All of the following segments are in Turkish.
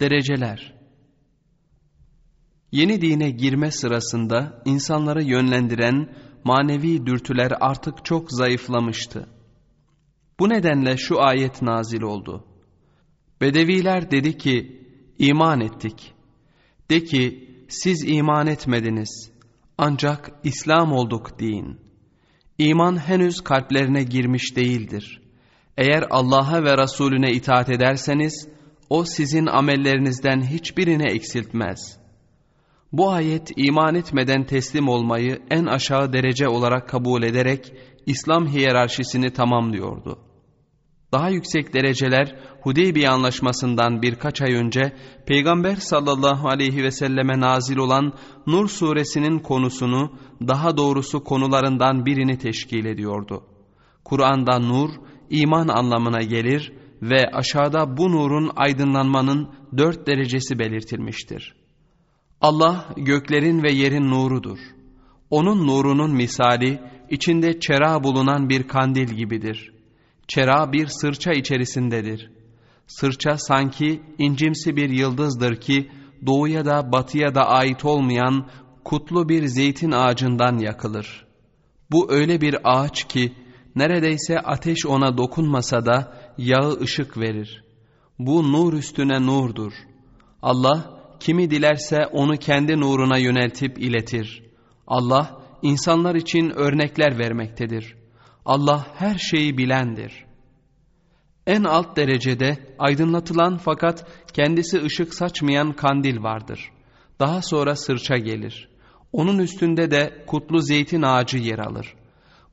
Dereceler Yeni dine girme sırasında insanları yönlendiren manevi dürtüler artık çok zayıflamıştı. Bu nedenle şu ayet nazil oldu. Bedeviler dedi ki, iman ettik. De ki, siz iman etmediniz, ancak İslam olduk deyin. İman henüz kalplerine girmiş değildir. Eğer Allah'a ve Resulüne itaat ederseniz, o sizin amellerinizden hiçbirini eksiltmez. Bu ayet iman etmeden teslim olmayı en aşağı derece olarak kabul ederek İslam hiyerarşisini tamamlıyordu. Daha yüksek dereceler Hudeybiye anlaşmasından birkaç ay önce Peygamber sallallahu aleyhi ve selleme nazil olan Nur suresinin konusunu daha doğrusu konularından birini teşkil ediyordu. Kur'an'da nur iman anlamına gelir ve aşağıda bu nurun aydınlanmanın dört derecesi belirtilmiştir. Allah göklerin ve yerin nurudur. Onun nurunun misali içinde çera bulunan bir kandil gibidir. Çera bir sırça içerisindedir. Sırça sanki incimsi bir yıldızdır ki doğuya da batıya da ait olmayan kutlu bir zeytin ağacından yakılır. Bu öyle bir ağaç ki neredeyse ateş ona dokunmasa da yağı ışık verir. Bu nur üstüne nurdur. Allah kimi dilerse onu kendi nuruna yöneltip iletir. Allah insanlar için örnekler vermektedir. Allah her şeyi bilendir. En alt derecede aydınlatılan fakat kendisi ışık saçmayan kandil vardır. Daha sonra sırça gelir. Onun üstünde de kutlu zeytin ağacı yer alır.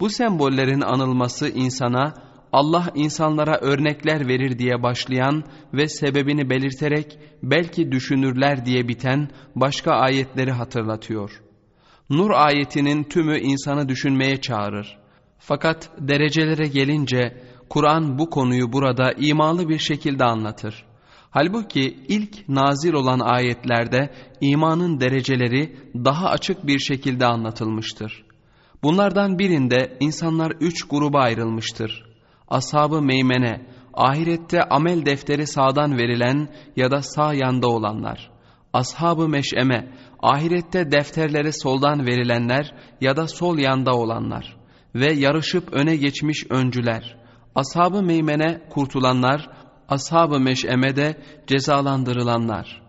Bu sembollerin anılması insana Allah insanlara örnekler verir diye başlayan ve sebebini belirterek belki düşünürler diye biten başka ayetleri hatırlatıyor. Nur ayetinin tümü insanı düşünmeye çağırır. Fakat derecelere gelince Kur'an bu konuyu burada imalı bir şekilde anlatır. Halbuki ilk nazil olan ayetlerde imanın dereceleri daha açık bir şekilde anlatılmıştır. Bunlardan birinde insanlar üç gruba ayrılmıştır. Ashab-ı meymene, ahirette amel defteri sağdan verilen ya da sağ yanda olanlar. Ashab-ı meş'eme, ahirette defterleri soldan verilenler ya da sol yanda olanlar. Ve yarışıp öne geçmiş öncüler. Ashab-ı meymene kurtulanlar, ashab-ı meş'eme de cezalandırılanlar.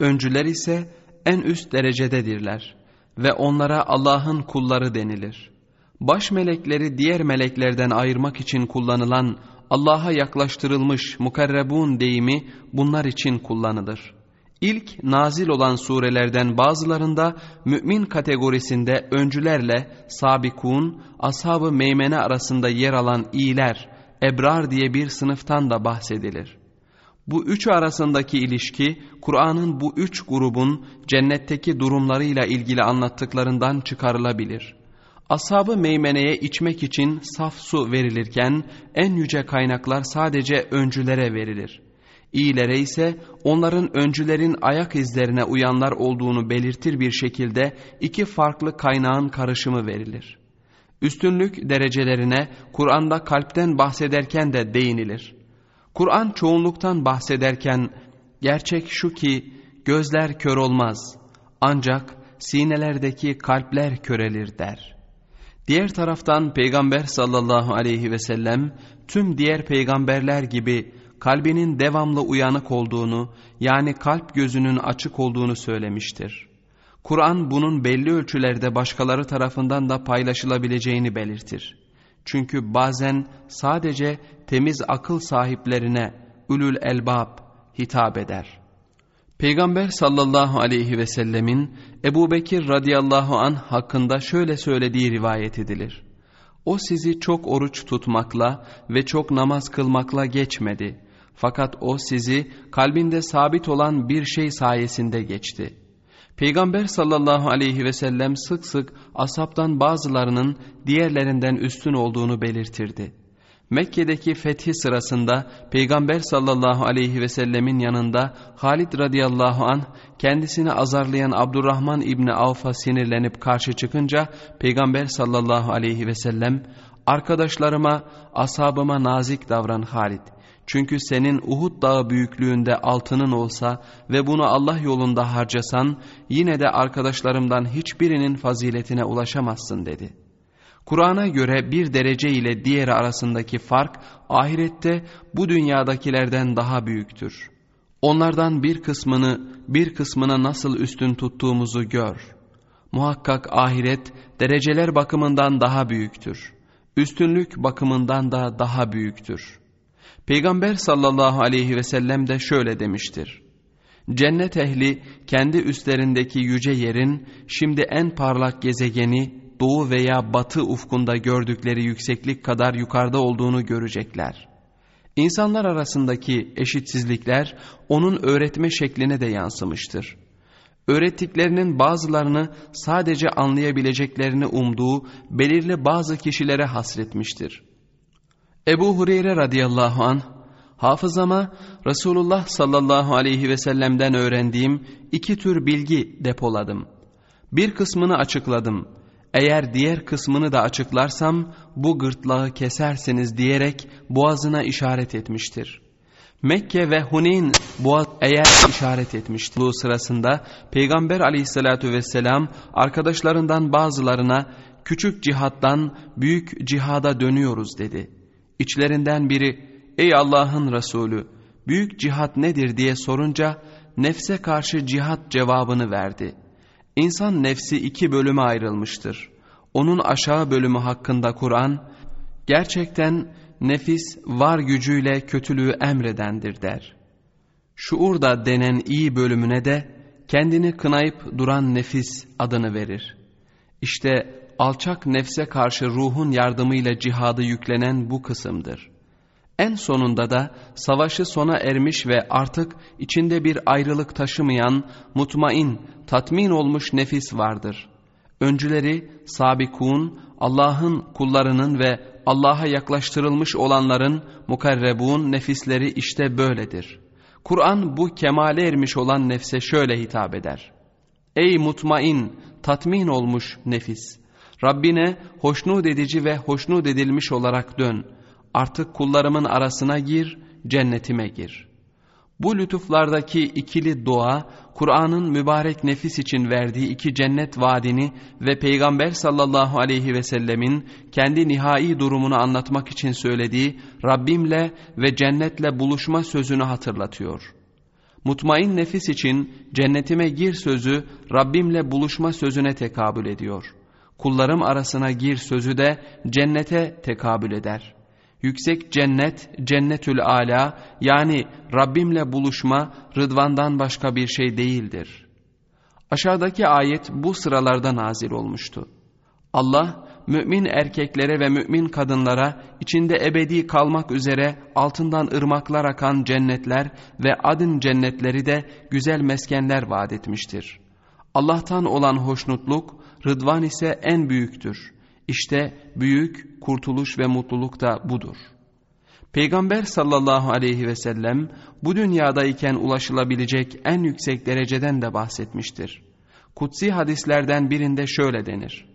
Öncüler ise en üst derecededirler ve onlara Allah'ın kulları denilir.'' Baş melekleri diğer meleklerden ayırmak için kullanılan Allah'a yaklaştırılmış mukarrebun deyimi bunlar için kullanılır. İlk nazil olan surelerden bazılarında mümin kategorisinde öncülerle sabikun, ashab-ı meymene arasında yer alan iyiler, ebrar diye bir sınıftan da bahsedilir. Bu üç arasındaki ilişki Kur'an'ın bu üç grubun cennetteki durumlarıyla ilgili anlattıklarından çıkarılabilir. Ashabı meymeneye içmek için saf su verilirken en yüce kaynaklar sadece öncülere verilir. İyilere ise onların öncülerin ayak izlerine uyanlar olduğunu belirtir bir şekilde iki farklı kaynağın karışımı verilir. Üstünlük derecelerine Kur'an'da kalpten bahsederken de değinilir. Kur'an çoğunluktan bahsederken gerçek şu ki gözler kör olmaz ancak sinelerdeki kalpler körelir der.'' Diğer taraftan Peygamber sallallahu aleyhi ve sellem tüm diğer peygamberler gibi kalbinin devamlı uyanık olduğunu yani kalp gözünün açık olduğunu söylemiştir. Kur'an bunun belli ölçülerde başkaları tarafından da paylaşılabileceğini belirtir. Çünkü bazen sadece temiz akıl sahiplerine ülül elbab hitap eder.'' Peygamber sallallahu aleyhi ve sellemin Ebu Bekir radıyallahu an hakkında şöyle söylediği rivayet edilir. O sizi çok oruç tutmakla ve çok namaz kılmakla geçmedi. Fakat o sizi kalbinde sabit olan bir şey sayesinde geçti. Peygamber sallallahu aleyhi ve sellem sık sık asaptan bazılarının diğerlerinden üstün olduğunu belirtirdi. Mekke'deki fethi sırasında Peygamber sallallahu aleyhi ve sellemin yanında Halid radıyallahu an kendisini azarlayan Abdurrahman İbni Avf'a sinirlenip karşı çıkınca Peygamber sallallahu aleyhi ve sellem arkadaşlarıma ashabıma nazik davran Halid Çünkü senin Uhud dağı büyüklüğünde altının olsa ve bunu Allah yolunda harcasan yine de arkadaşlarımdan hiçbirinin faziletine ulaşamazsın dedi. Kur'an'a göre bir derece ile diğeri arasındaki fark ahirette bu dünyadakilerden daha büyüktür. Onlardan bir kısmını bir kısmına nasıl üstün tuttuğumuzu gör. Muhakkak ahiret dereceler bakımından daha büyüktür. Üstünlük bakımından da daha büyüktür.'' Peygamber sallallahu aleyhi ve sellem de şöyle demiştir. Cennet ehli kendi üstlerindeki yüce yerin şimdi en parlak gezegeni doğu veya batı ufkunda gördükleri yükseklik kadar yukarıda olduğunu görecekler. İnsanlar arasındaki eşitsizlikler onun öğretme şekline de yansımıştır. Öğrettiklerinin bazılarını sadece anlayabileceklerini umduğu belirli bazı kişilere hasretmiştir. Ebu Hureyre radıyallahu an hafızama Resulullah sallallahu aleyhi ve sellem'den öğrendiğim iki tür bilgi depoladım. Bir kısmını açıkladım. Eğer diğer kısmını da açıklarsam bu gırtlağı kesersiniz diyerek boğazına işaret etmiştir. Mekke ve Huneyn boğaz eğer işaret etmiştir. Bu sırasında Peygamber aleyhissalatü vesselam arkadaşlarından bazılarına küçük cihattan büyük cihada dönüyoruz dedi.'' İçlerinden biri ey Allah'ın Resulü büyük cihat nedir diye sorunca nefse karşı cihat cevabını verdi. İnsan nefsi iki bölüme ayrılmıştır. Onun aşağı bölümü hakkında Kur'an gerçekten nefis var gücüyle kötülüğü emredendir der. Şuurda denen iyi bölümüne de kendini kınayıp duran nefis adını verir. İşte alçak nefse karşı ruhun yardımıyla cihadı yüklenen bu kısımdır. En sonunda da savaşı sona ermiş ve artık içinde bir ayrılık taşımayan, mutmain, tatmin olmuş nefis vardır. Öncüleri sabikun, Allah'ın kullarının ve Allah'a yaklaştırılmış olanların mukarrebun nefisleri işte böyledir. Kur'an bu kemale ermiş olan nefse şöyle hitap eder. Ey mutmain, tatmin olmuş nefis! Rabbine hoşnut edici ve hoşnut edilmiş olarak dön. Artık kullarımın arasına gir, cennetime gir. Bu lütuflardaki ikili dua, Kur'an'ın mübarek nefis için verdiği iki cennet vaadini ve Peygamber sallallahu aleyhi ve sellemin kendi nihai durumunu anlatmak için söylediği Rabbimle ve cennetle buluşma sözünü hatırlatıyor. Mutmain nefis için cennetime gir sözü Rabbimle buluşma sözüne tekabül ediyor.'' kullarım arasına gir sözü de cennete tekabül eder. Yüksek cennet, cennetül ala yani Rabbimle buluşma rıdvandan başka bir şey değildir. Aşağıdaki ayet bu sıralarda nazil olmuştu. Allah mümin erkeklere ve mümin kadınlara içinde ebedi kalmak üzere altından ırmaklar akan cennetler ve adın cennetleri de güzel meskenler vaat etmiştir. Allah'tan olan hoşnutluk Rıdvan ise en büyüktür. İşte büyük kurtuluş ve mutluluk da budur. Peygamber sallallahu aleyhi ve sellem bu dünyadayken ulaşılabilecek en yüksek dereceden de bahsetmiştir. Kutsi hadislerden birinde şöyle denir.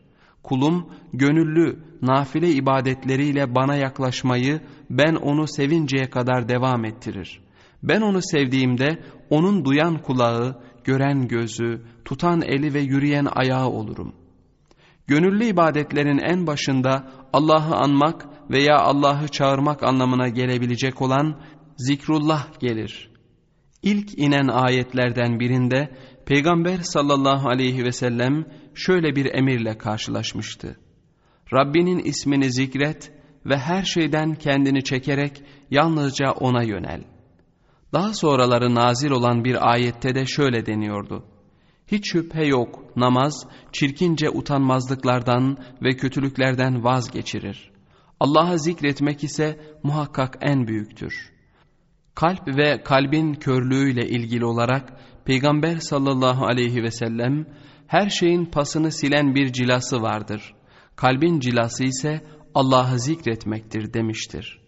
Kulum gönüllü nafile ibadetleriyle bana yaklaşmayı ben onu sevinceye kadar devam ettirir. Ben onu sevdiğimde onun duyan kulağı, gören gözü, tutan eli ve yürüyen ayağı olurum. Gönüllü ibadetlerin en başında Allah'ı anmak veya Allah'ı çağırmak anlamına gelebilecek olan zikrullah gelir. İlk inen ayetlerden birinde Peygamber sallallahu aleyhi ve sellem şöyle bir emirle karşılaşmıştı. Rabbinin ismini zikret ve her şeyden kendini çekerek yalnızca ona yönel. Daha sonraları nazil olan bir ayette de şöyle deniyordu. Hiç şüphe yok namaz çirkince utanmazlıklardan ve kötülüklerden vazgeçirir. Allah'a zikretmek ise muhakkak en büyüktür. Kalp ve kalbin körlüğüyle ilgili olarak Peygamber sallallahu aleyhi ve sellem her şeyin pasını silen bir cilası vardır. Kalbin cilası ise Allah'ı zikretmektir demiştir.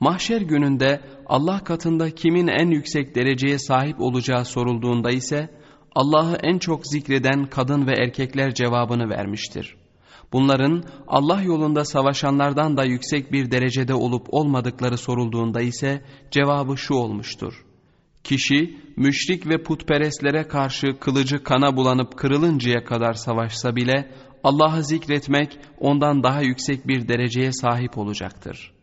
Mahşer gününde Allah katında kimin en yüksek dereceye sahip olacağı sorulduğunda ise Allah'ı en çok zikreden kadın ve erkekler cevabını vermiştir. Bunların Allah yolunda savaşanlardan da yüksek bir derecede olup olmadıkları sorulduğunda ise cevabı şu olmuştur. Kişi müşrik ve putperestlere karşı kılıcı kana bulanıp kırılıncaya kadar savaşsa bile Allah'ı zikretmek ondan daha yüksek bir dereceye sahip olacaktır.''